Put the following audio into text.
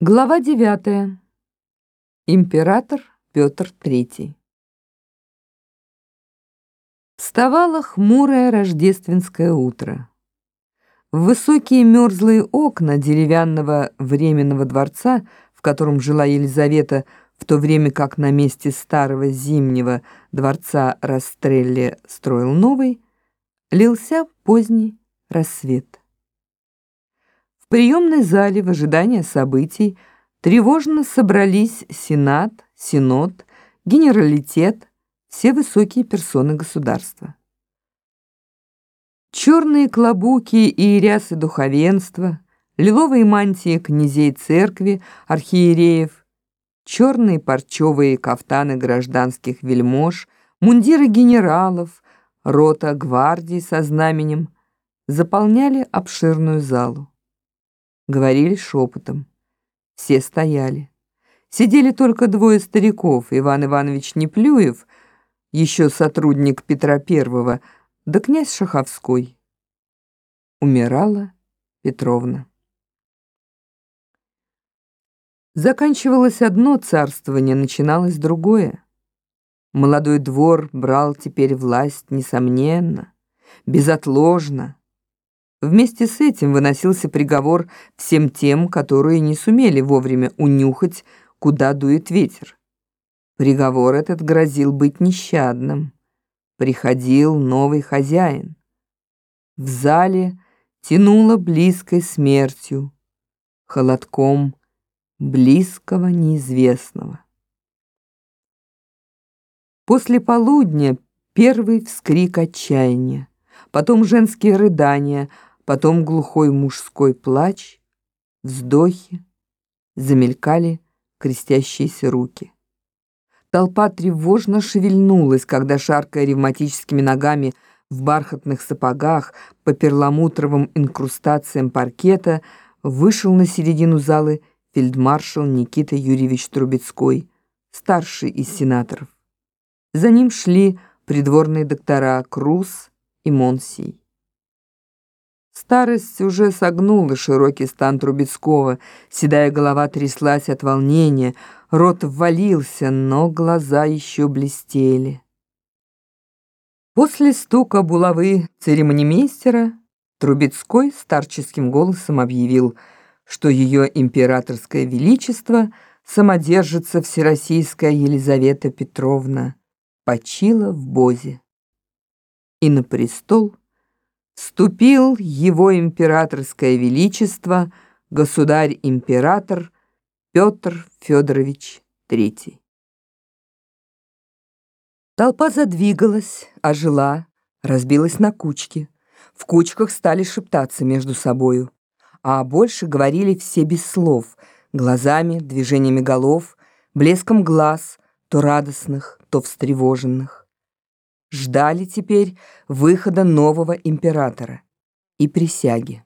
Глава 9. Император Петр III. Вставало хмурое рождественское утро. Высокие мерзлые окна деревянного временного дворца, в котором жила Елизавета, в то время как на месте старого зимнего дворца Растрелли строил новый, лился поздний рассвет. В приемной зале в ожидании событий тревожно собрались Сенат, Синод, Генералитет, все высокие персоны государства. Черные клобуки и рясы духовенства, лиловые мантии князей церкви, архиереев, черные парчевые кафтаны гражданских вельмож, мундиры генералов, рота гвардии со знаменем заполняли обширную залу. Говорили шепотом. Все стояли. Сидели только двое стариков, Иван Иванович Неплюев, еще сотрудник Петра Первого, да князь Шаховской. Умирала Петровна. Заканчивалось одно царствование, начиналось другое. Молодой двор брал теперь власть, несомненно, безотложно, Вместе с этим выносился приговор всем тем, которые не сумели вовремя унюхать, куда дует ветер. Приговор этот грозил быть нещадным. Приходил новый хозяин. В зале тянуло близкой смертью, холодком близкого неизвестного. После полудня первый вскрик отчаяния, потом женские рыдания — потом глухой мужской плач, вздохи, замелькали крестящиеся руки. Толпа тревожно шевельнулась, когда, шаркая ревматическими ногами в бархатных сапогах по перламутровым инкрустациям паркета, вышел на середину залы фельдмаршал Никита Юрьевич Трубецкой, старший из сенаторов. За ним шли придворные доктора Круз и Монсий. Старость уже согнула широкий стан Трубецкого, седая голова тряслась от волнения, рот ввалился, но глаза еще блестели. После стука булавы церемонимейстера Трубецкой старческим голосом объявил, что ее императорское величество самодержица Всероссийская Елизавета Петровна почила в Бозе. И на престол вступил его императорское величество, государь-император Петр Федорович III. Толпа задвигалась, ожила, разбилась на кучки. В кучках стали шептаться между собою, а больше говорили все без слов, глазами, движениями голов, блеском глаз, то радостных, то встревоженных ждали теперь выхода нового императора и присяги.